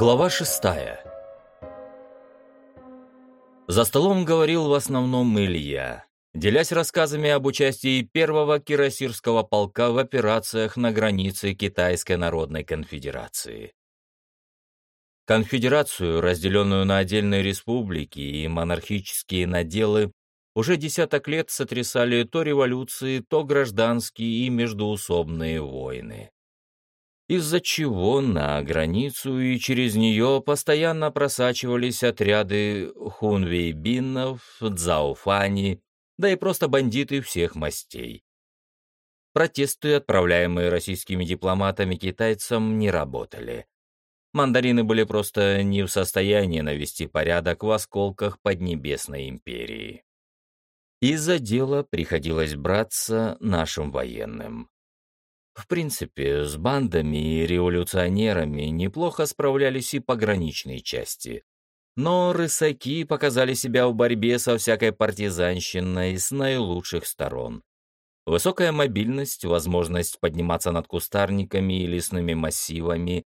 Глава шестая. За столом говорил в основном Илья, делясь рассказами об участии первого кирасирского полка в операциях на границе Китайской Народной Конфедерации. Конфедерацию, разделенную на отдельные республики и монархические наделы, уже десяток лет сотрясали то революции, то гражданские и междуусобные войны из-за чего на границу и через нее постоянно просачивались отряды хунвейбинов, дзауфани, да и просто бандиты всех мастей. Протесты, отправляемые российскими дипломатами китайцам, не работали. Мандарины были просто не в состоянии навести порядок в осколках Поднебесной империи. Из-за дела приходилось браться нашим военным. В принципе, с бандами и революционерами неплохо справлялись и пограничные части. Но рысаки показали себя в борьбе со всякой партизанщиной с наилучших сторон. Высокая мобильность, возможность подниматься над кустарниками и лесными массивами,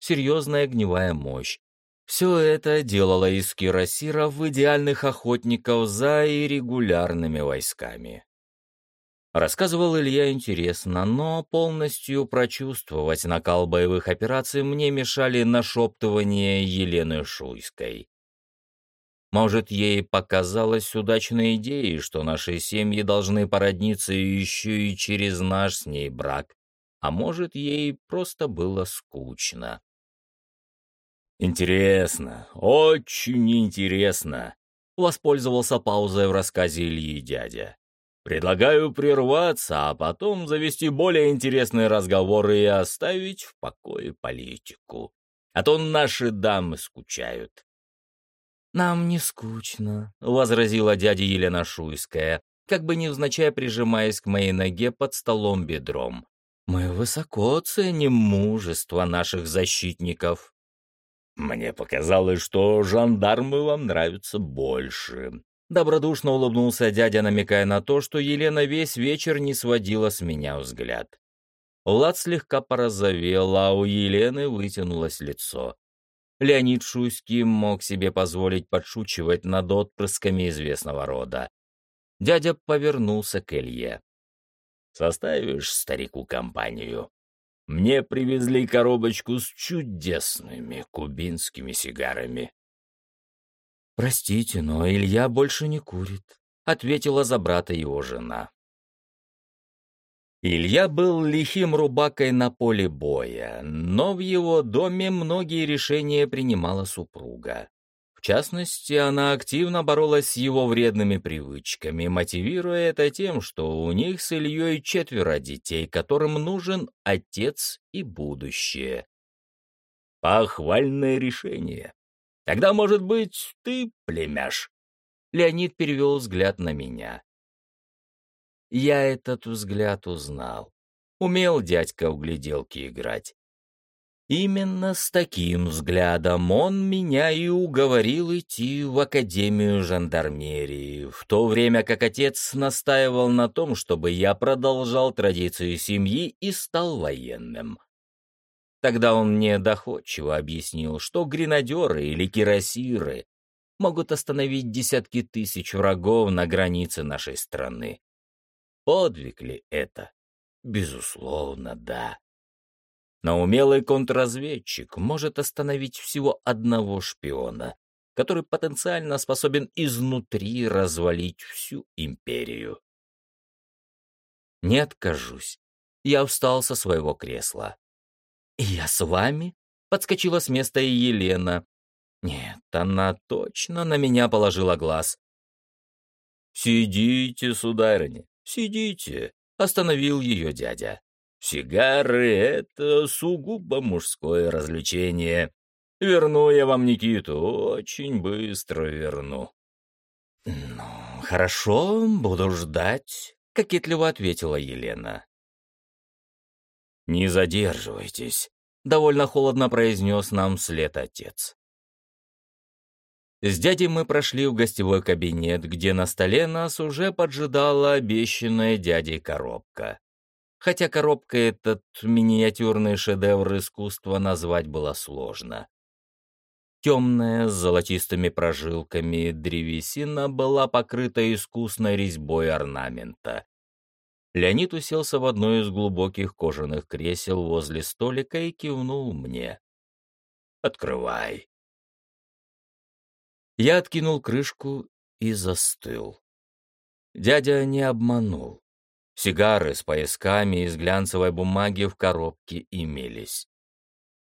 серьезная огневая мощь. Все это делало из кирасиров идеальных охотников за и регулярными войсками. Рассказывал Илья интересно, но полностью прочувствовать накал боевых операций мне мешали нашептывания Елены Шуйской. Может, ей показалось удачной идеей, что наши семьи должны породниться еще и через наш с ней брак, а может, ей просто было скучно. «Интересно, очень интересно», — воспользовался паузой в рассказе Ильи дядя. Предлагаю прерваться, а потом завести более интересные разговоры и оставить в покое политику. А то наши дамы скучают. «Нам не скучно», — возразила дядя Елена Шуйская, как бы невзначай прижимаясь к моей ноге под столом бедром. «Мы высоко ценим мужество наших защитников». «Мне показалось, что жандармы вам нравятся больше», Добродушно улыбнулся дядя, намекая на то, что Елена весь вечер не сводила с меня взгляд. Влад слегка порозовел, а у Елены вытянулось лицо. Леонид Шуйский мог себе позволить подшучивать над отпрысками известного рода. Дядя повернулся к Илье. «Составишь старику компанию? Мне привезли коробочку с чудесными кубинскими сигарами. «Простите, но Илья больше не курит», — ответила за брата его жена. Илья был лихим рубакой на поле боя, но в его доме многие решения принимала супруга. В частности, она активно боролась с его вредными привычками, мотивируя это тем, что у них с Ильей четверо детей, которым нужен отец и будущее. Похвальное решение. Тогда, может быть, ты племяш?» Леонид перевел взгляд на меня. Я этот взгляд узнал. Умел дядька в гляделки играть. Именно с таким взглядом он меня и уговорил идти в Академию жандармерии, в то время как отец настаивал на том, чтобы я продолжал традицию семьи и стал военным. Тогда он мне доходчиво объяснил, что гренадеры или кирасиры могут остановить десятки тысяч врагов на границе нашей страны. Подвиг ли это? Безусловно, да. Но умелый контрразведчик может остановить всего одного шпиона, который потенциально способен изнутри развалить всю империю. Не откажусь. Я встал со своего кресла. «Я с вами?» — подскочила с места и Елена. Нет, она точно на меня положила глаз. «Сидите, сударыня, сидите», — остановил ее дядя. «Сигары — это сугубо мужское развлечение. Верну я вам Никиту, очень быстро верну». «Ну, хорошо, буду ждать», — кокетливо ответила Елена. «Не задерживайтесь», — довольно холодно произнес нам след отец. С дядей мы прошли в гостевой кабинет, где на столе нас уже поджидала обещанная дядей коробка. Хотя коробка этот миниатюрный шедевр искусства назвать было сложно. Темная, с золотистыми прожилками древесина была покрыта искусной резьбой орнамента. Леонид уселся в одно из глубоких кожаных кресел возле столика и кивнул мне. «Открывай». Я откинул крышку и застыл. Дядя не обманул. Сигары с поясками из глянцевой бумаги в коробке имелись.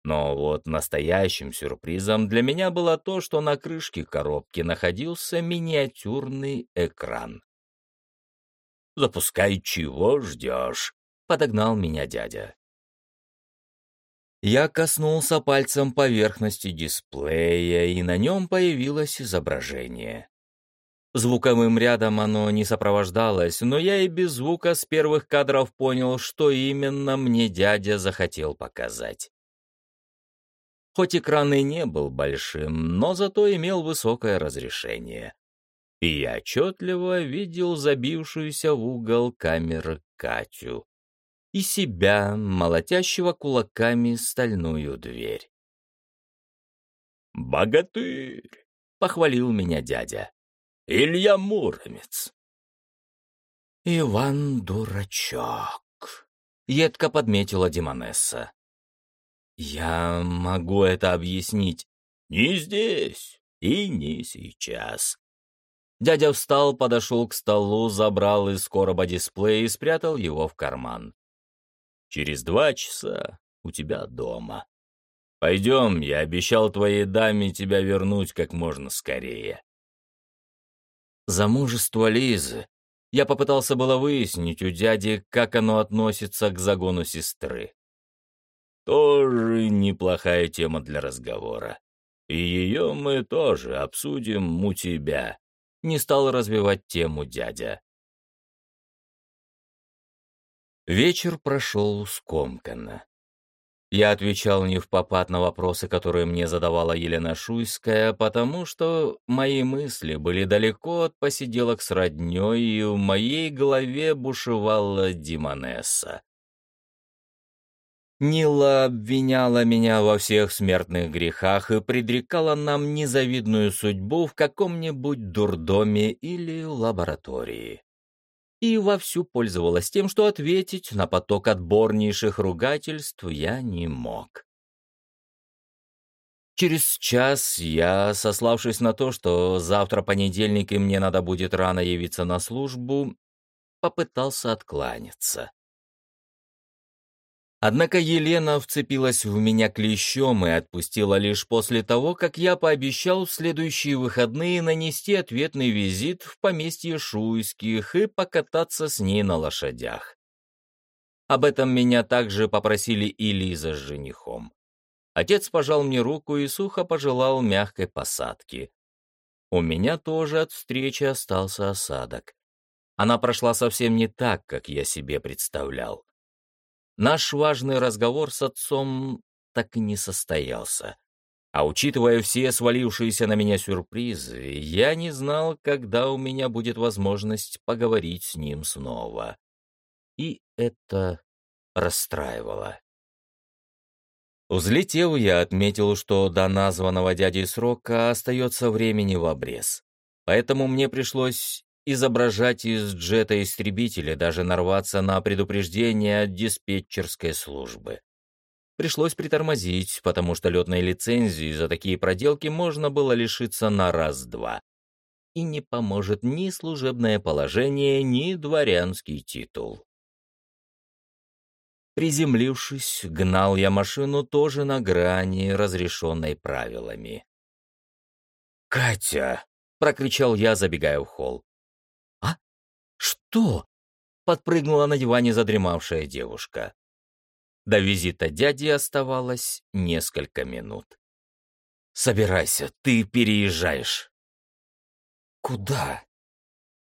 Но вот настоящим сюрпризом для меня было то, что на крышке коробки находился миниатюрный экран. «Запускай, чего ждешь?» — подогнал меня дядя. Я коснулся пальцем поверхности дисплея, и на нем появилось изображение. Звуковым рядом оно не сопровождалось, но я и без звука с первых кадров понял, что именно мне дядя захотел показать. Хоть экран и не был большим, но зато имел высокое разрешение. И я отчетливо видел забившуюся в угол камеры Катю и себя, молотящего кулаками стальную дверь. «Богатырь!» — похвалил меня дядя. «Илья Муромец!» «Иван Дурачок!» — едко подметила Димонесса. «Я могу это объяснить. Не здесь и не сейчас». Дядя встал, подошел к столу, забрал из короба дисплей и спрятал его в карман. Через два часа у тебя дома. Пойдем, я обещал твоей даме тебя вернуть как можно скорее. Замужество Лизы. Я попытался было выяснить у дяди, как оно относится к загону сестры. Тоже неплохая тема для разговора. И ее мы тоже обсудим у тебя. Не стал развивать тему дядя. Вечер прошел скомканно. Я отвечал не в попад на вопросы, которые мне задавала Елена Шуйская, потому что мои мысли были далеко от посиделок с роднёй, и в моей голове бушевала Димонесса. Нила обвиняла меня во всех смертных грехах и предрекала нам незавидную судьбу в каком-нибудь дурдоме или лаборатории и вовсю пользовалась тем, что ответить на поток отборнейших ругательств я не мог. Через час я, сославшись на то, что завтра понедельник и мне надо будет рано явиться на службу, попытался откланяться. Однако Елена вцепилась в меня клещом и отпустила лишь после того, как я пообещал в следующие выходные нанести ответный визит в поместье Шуйских и покататься с ней на лошадях. Об этом меня также попросили и Лиза с женихом. Отец пожал мне руку и сухо пожелал мягкой посадки. У меня тоже от встречи остался осадок. Она прошла совсем не так, как я себе представлял. Наш важный разговор с отцом так и не состоялся. А учитывая все свалившиеся на меня сюрпризы, я не знал, когда у меня будет возможность поговорить с ним снова. И это расстраивало. Взлетев, я отметил, что до названного дяди срока остается времени в обрез. Поэтому мне пришлось изображать из джета-истребителя, даже нарваться на предупреждение от диспетчерской службы. Пришлось притормозить, потому что летной лицензии за такие проделки можно было лишиться на раз-два. И не поможет ни служебное положение, ни дворянский титул. Приземлившись, гнал я машину тоже на грани, разрешенной правилами. «Катя!» — прокричал я, забегая в холл. «Что?» — подпрыгнула на диване задремавшая девушка. До визита дяди оставалось несколько минут. «Собирайся, ты переезжаешь». «Куда?»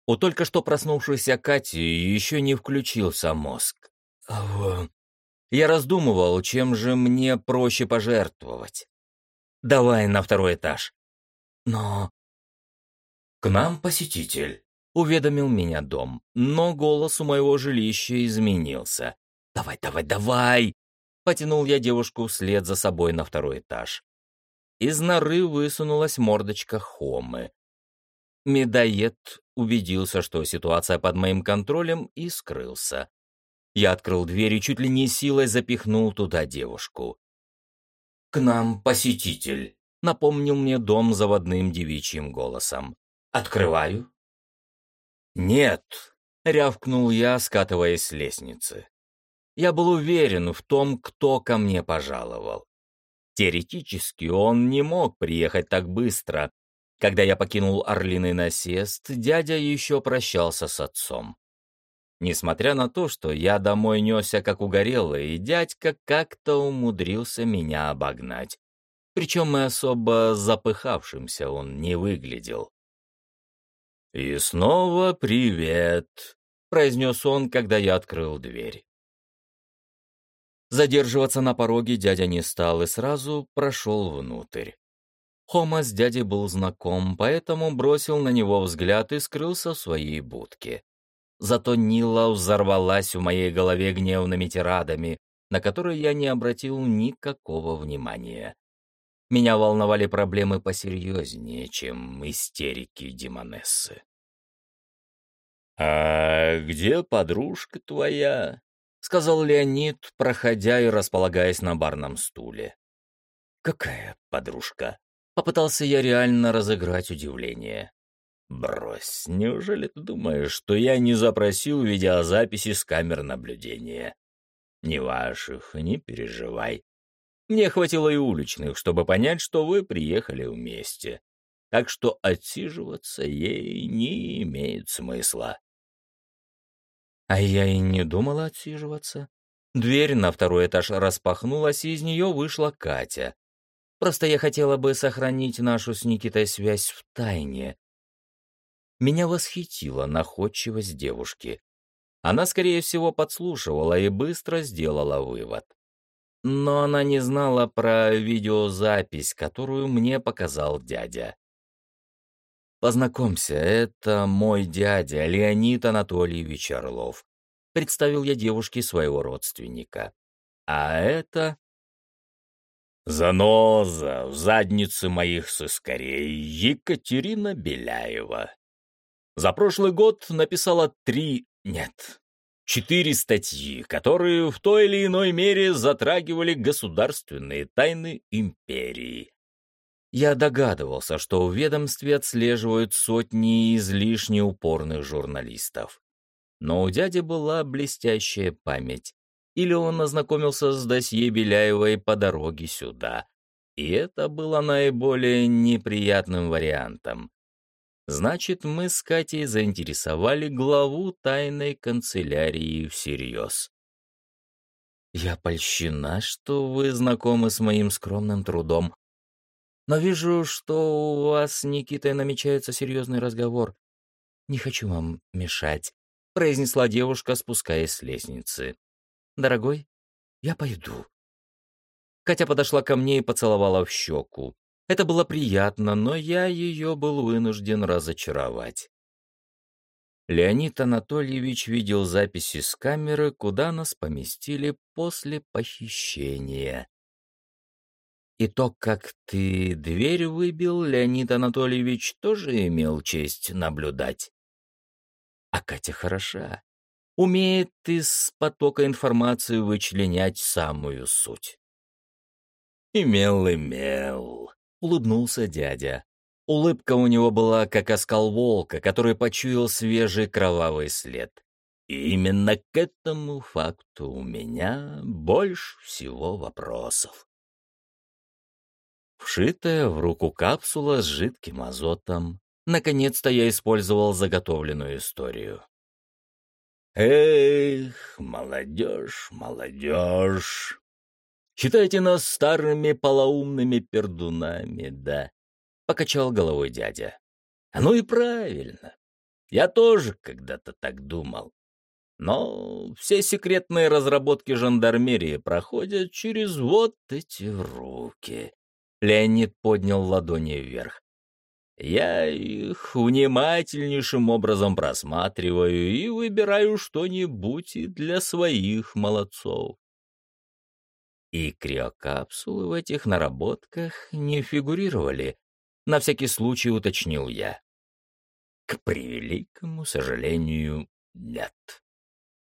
У только что проснувшейся Кати еще не включился мозг. Я раздумывал, чем же мне проще пожертвовать. «Давай на второй этаж». «Но...» «К нам посетитель» уведомил меня дом, но голос у моего жилища изменился. «Давай, давай, давай!» Потянул я девушку вслед за собой на второй этаж. из норы высунулась мордочка Хомы. Медоед убедился, что ситуация под моим контролем, и скрылся. Я открыл дверь и чуть ли не силой запихнул туда девушку. «К нам посетитель», — напомнил мне дом заводным девичьим голосом. «Открываю?» «Нет», — рявкнул я, скатываясь с лестницы. Я был уверен в том, кто ко мне пожаловал. Теоретически он не мог приехать так быстро. Когда я покинул орлиный насест, дядя еще прощался с отцом. Несмотря на то, что я домой несся как угорелый, и дядька как-то умудрился меня обогнать. Причем и особо запыхавшимся он не выглядел. «И снова привет», — произнес он, когда я открыл дверь. Задерживаться на пороге дядя не стал и сразу прошел внутрь. Хома с дядей был знаком, поэтому бросил на него взгляд и скрылся в своей будке. Зато Нила взорвалась в моей голове гневными тирадами, на которые я не обратил никакого внимания. Меня волновали проблемы посерьезнее, чем истерики Димонессы. «А где подружка твоя?» — сказал Леонид, проходя и располагаясь на барном стуле. «Какая подружка?» — попытался я реально разыграть удивление. «Брось, неужели ты думаешь, что я не запросил видеозаписи с камер наблюдения? Не ваших, не переживай. Мне хватило и уличных, чтобы понять, что вы приехали вместе. Так что отсиживаться ей не имеет смысла». А я и не думала отсиживаться. Дверь на второй этаж распахнулась, и из нее вышла Катя. Просто я хотела бы сохранить нашу с Никитой связь в тайне, меня восхитила находчивость девушки. Она, скорее всего, подслушивала и быстро сделала вывод. Но она не знала про видеозапись, которую мне показал дядя. «Познакомься, это мой дядя, Леонид Анатольевич Орлов», — представил я девушке своего родственника. «А это...» «Заноза в заднице моих сыскарей Екатерина Беляева», за прошлый год написала три, нет, четыре статьи, которые в той или иной мере затрагивали государственные тайны империи. Я догадывался, что в ведомстве отслеживают сотни излишне упорных журналистов. Но у дяди была блестящая память. Или он ознакомился с досье Беляевой по дороге сюда. И это было наиболее неприятным вариантом. Значит, мы с Катей заинтересовали главу тайной канцелярии всерьез. Я польщена, что вы знакомы с моим скромным трудом. Но вижу, что у вас с Никитой намечается серьезный разговор. Не хочу вам мешать, — произнесла девушка, спускаясь с лестницы. Дорогой, я пойду. Катя подошла ко мне и поцеловала в щеку. Это было приятно, но я ее был вынужден разочаровать. Леонид Анатольевич видел записи с камеры, куда нас поместили после похищения. И то, как ты дверь выбил, Леонид Анатольевич тоже имел честь наблюдать. А Катя хороша. Умеет из потока информации вычленять самую суть. Имел, имел улыбнулся дядя. Улыбка у него была, как оскал волка, который почуял свежий кровавый след. И именно к этому факту у меня больше всего вопросов. Вшитая в руку капсула с жидким азотом. Наконец-то я использовал заготовленную историю. Эх, молодежь, молодежь. Считайте нас старыми полоумными пердунами, да?» — покачал головой дядя. «А ну и правильно. Я тоже когда-то так думал. Но все секретные разработки жандармерии проходят через вот эти руки». Леонид поднял ладони вверх. Я их внимательнейшим образом просматриваю и выбираю что-нибудь для своих молодцов. И криокапсулы в этих наработках не фигурировали. На всякий случай уточнил я. К превеликому сожалению, нет.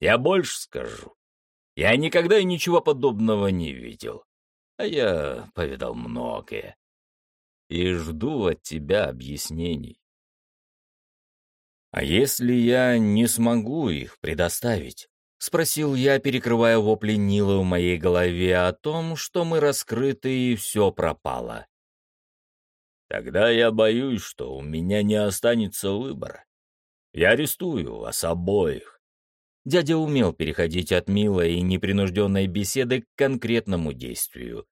Я больше скажу. Я никогда и ничего подобного не видел. А я повидал многое. И жду от тебя объяснений. А если я не смогу их предоставить? — спросил я, перекрывая вопли Нила в моей голове о том, что мы раскрыты и все пропало. «Тогда я боюсь, что у меня не останется выбора. Я арестую вас обоих». Дядя умел переходить от милой и непринужденной беседы к конкретному действию.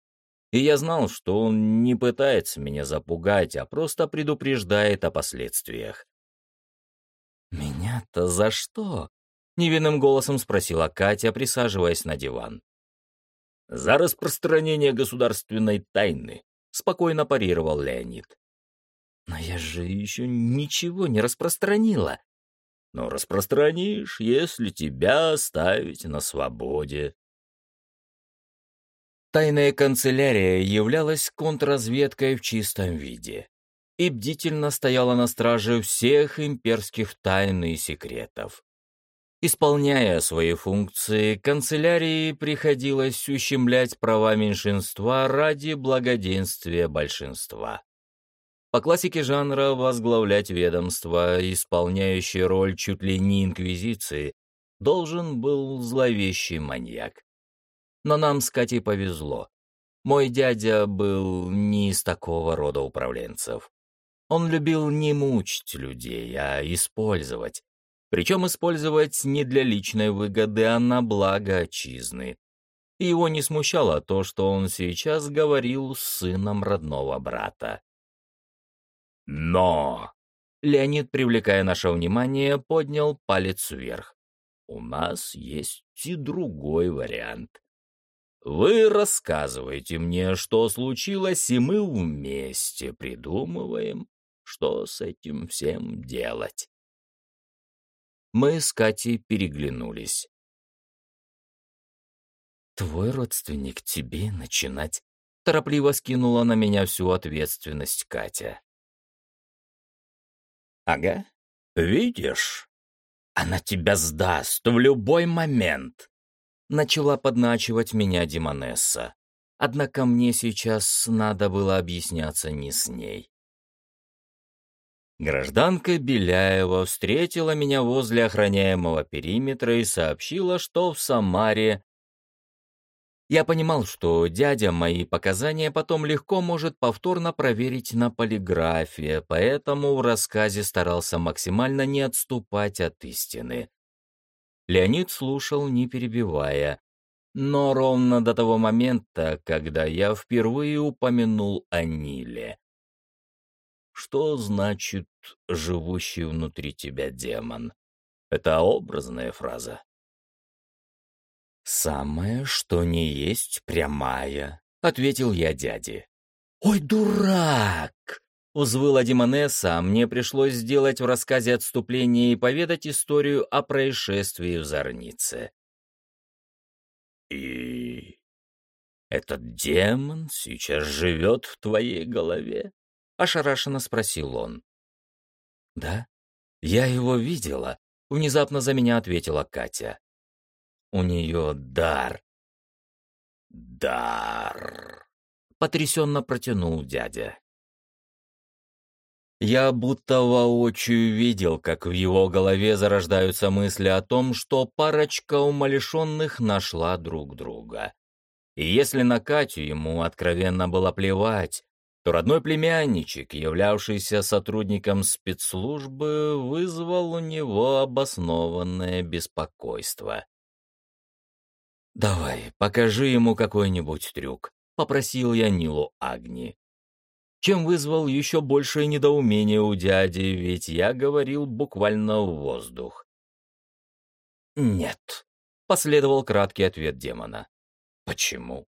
И я знал, что он не пытается меня запугать, а просто предупреждает о последствиях. «Меня-то за что?» Невинным голосом спросила Катя, присаживаясь на диван. «За распространение государственной тайны», — спокойно парировал Леонид. «Но я же еще ничего не распространила». «Но распространишь, если тебя оставить на свободе». Тайная канцелярия являлась контрразведкой в чистом виде и бдительно стояла на страже всех имперских тайн и секретов. Исполняя свои функции, канцелярии приходилось ущемлять права меньшинства ради благоденствия большинства. По классике жанра возглавлять ведомство, исполняющее роль чуть ли не инквизиции, должен был зловещий маньяк. Но нам с Катей повезло. Мой дядя был не из такого рода управленцев. Он любил не мучить людей, а использовать, причем использовать не для личной выгоды, а на благо отчизны. И его не смущало то, что он сейчас говорил с сыном родного брата. «Но!» Леонид, привлекая наше внимание, поднял палец вверх. «У нас есть и другой вариант. Вы рассказываете мне, что случилось, и мы вместе придумываем, что с этим всем делать. Мы с Катей переглянулись. «Твой родственник тебе начинать?» Торопливо скинула на меня всю ответственность Катя. «Ага, видишь? Она тебя сдаст в любой момент!» Начала подначивать меня Димонесса. Однако мне сейчас надо было объясняться не с ней. Гражданка Беляева встретила меня возле охраняемого периметра и сообщила, что в Самаре... Я понимал, что дядя мои показания потом легко может повторно проверить на полиграфе, поэтому в рассказе старался максимально не отступать от истины. Леонид слушал, не перебивая, но ровно до того момента, когда я впервые упомянул о Ниле. Что значит «живущий внутри тебя демон»? Это образная фраза. «Самое, что не есть прямая», — ответил я дяде. «Ой, дурак!» — узвыла Димонесса, а мне пришлось сделать в рассказе отступление и поведать историю о происшествии в Зорнице. «И этот демон сейчас живет в твоей голове?» Ошарашенно спросил он. «Да, я его видела», — внезапно за меня ответила Катя. «У нее дар». «Дар», — потрясенно протянул дядя. Я будто воочию видел, как в его голове зарождаются мысли о том, что парочка умалишенных нашла друг друга. И если на Катю ему откровенно было плевать, то родной племянничек, являвшийся сотрудником спецслужбы, вызвал у него обоснованное беспокойство. «Давай, покажи ему какой-нибудь трюк», — попросил я Нилу Агни. Чем вызвал еще большее недоумение у дяди, ведь я говорил буквально в воздух. «Нет», — последовал краткий ответ демона. «Почему?»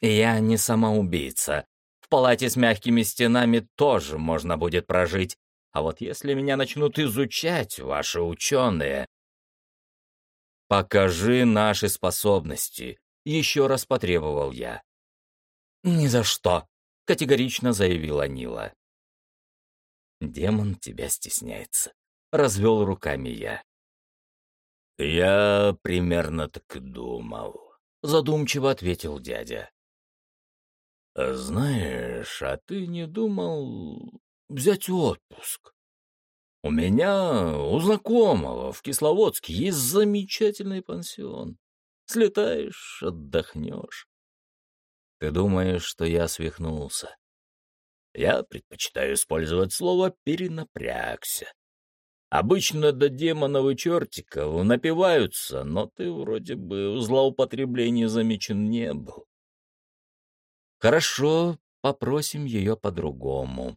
«Я не самоубийца», в палате с мягкими стенами тоже можно будет прожить. А вот если меня начнут изучать ваши ученые... Покажи наши способности. Еще раз потребовал я. «Ни за что», — категорично заявила Нила. «Демон тебя стесняется», — развел руками я. «Я примерно так думал», — задумчиво ответил дядя. «Знаешь, а ты не думал взять отпуск? У меня, у знакомого в Кисловодске есть замечательный пансион. Слетаешь, отдохнешь. Ты думаешь, что я свихнулся? Я предпочитаю использовать слово «перенапрягся». Обычно до демонов и чертиков напиваются, но ты вроде бы в злоупотреблении замечен не был. Хорошо, попросим ее по-другому.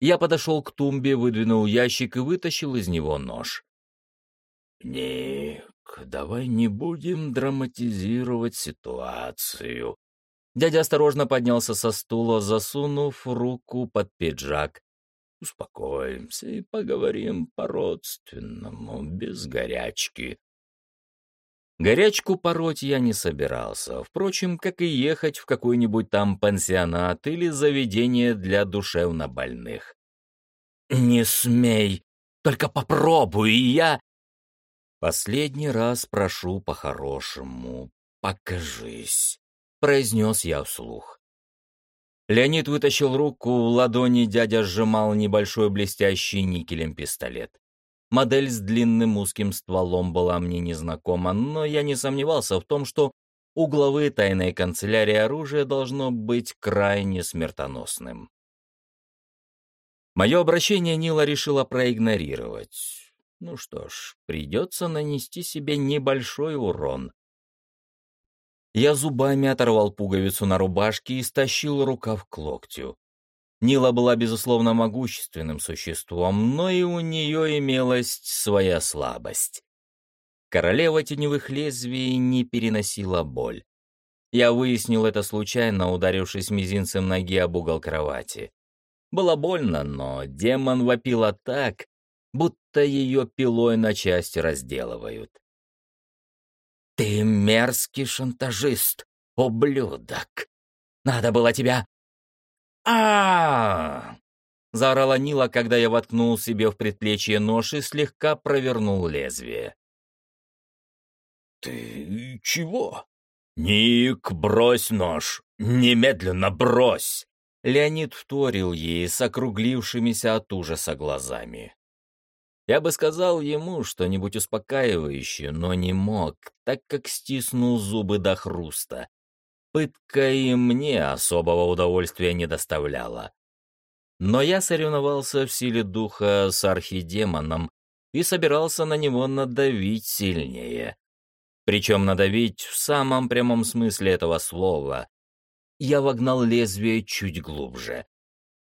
Я подошел к тумбе, выдвинул ящик и вытащил из него нож. «Ник, давай не будем драматизировать ситуацию». Дядя осторожно поднялся со стула, засунув руку под пиджак. «Успокоимся и поговорим по-родственному, без горячки». Горячку пороть я не собирался, впрочем, как и ехать в какой-нибудь там пансионат или заведение для душевнобольных. «Не смей! Только попробуй, и я...» «Последний раз прошу по-хорошему, покажись», — произнес я вслух. Леонид вытащил руку, в ладони дядя сжимал небольшой блестящий никелем пистолет. Модель с длинным узким стволом была мне незнакома, но я не сомневался в том, что у главы тайной канцелярии оружие должно быть крайне смертоносным. Мое обращение Нила решила проигнорировать. Ну что ж, придется нанести себе небольшой урон. Я зубами оторвал пуговицу на рубашке и стащил рукав к локтю. Нила была, безусловно, могущественным существом, но и у нее имелась своя слабость. Королева теневых лезвий не переносила боль. Я выяснил это случайно, ударившись мизинцем ноги об угол кровати. Было больно, но демон вопила так, будто ее пилой на части разделывают. «Ты мерзкий шантажист, ублюдок! Надо было тебя а, заорала Нила, когда я воткнул себе в предплечье нож и слегка провернул лезвие. «Ты чего?» «Ник, брось нож! Немедленно брось!» Леонид вторил ей с округлившимися от ужаса глазами. Я бы сказал ему что-нибудь успокаивающее, но не мог, так как стиснул зубы до хруста, Пытка и мне особого удовольствия не доставляла. Но я соревновался в силе духа с архидемоном и собирался на него надавить сильнее. Причем надавить в самом прямом смысле этого слова. Я вогнал лезвие чуть глубже.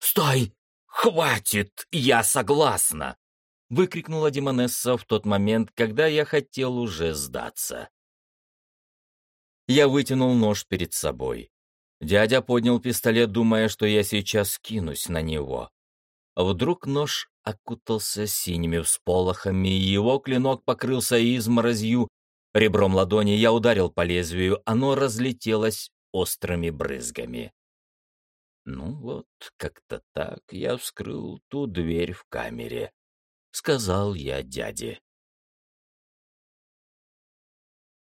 «Стой! Хватит! Я согласна!» — выкрикнула Демонесса в тот момент, когда я хотел уже сдаться. Я вытянул нож перед собой. Дядя поднял пистолет, думая, что я сейчас кинусь на него. Вдруг нож окутался синими всполохами, его клинок покрылся изморозью. Ребром ладони я ударил по лезвию, оно разлетелось острыми брызгами. Ну вот, как-то так я вскрыл ту дверь в камере, — сказал я дяде.